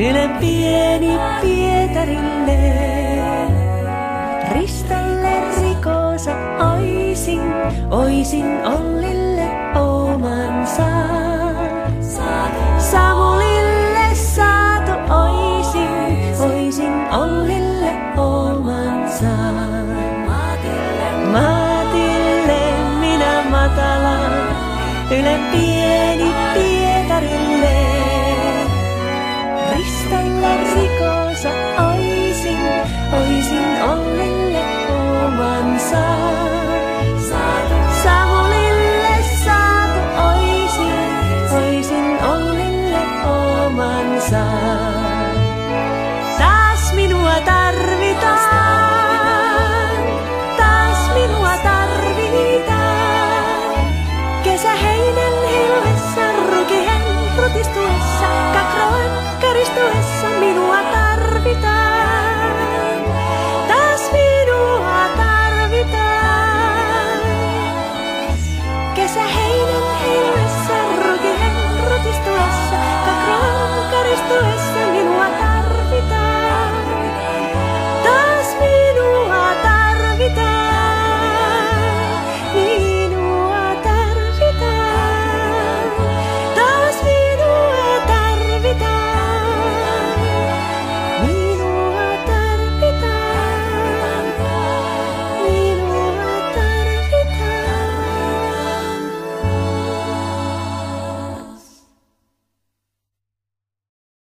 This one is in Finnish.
Ylen pieni Pietarille. Ristalle rikosa oisin, oisin Ollille omansa. Samulille saatu oisin, oisin Ollille omansa. Maatille minä matala, Yle pieni kasaan. Taas minua tarvitaan, taas minua tarvitaan. Kesä heinen hilvessä, rukien rutistuessa, kakroen karistuessa minua tarvitaan. Taas minua tarvitaan, kesä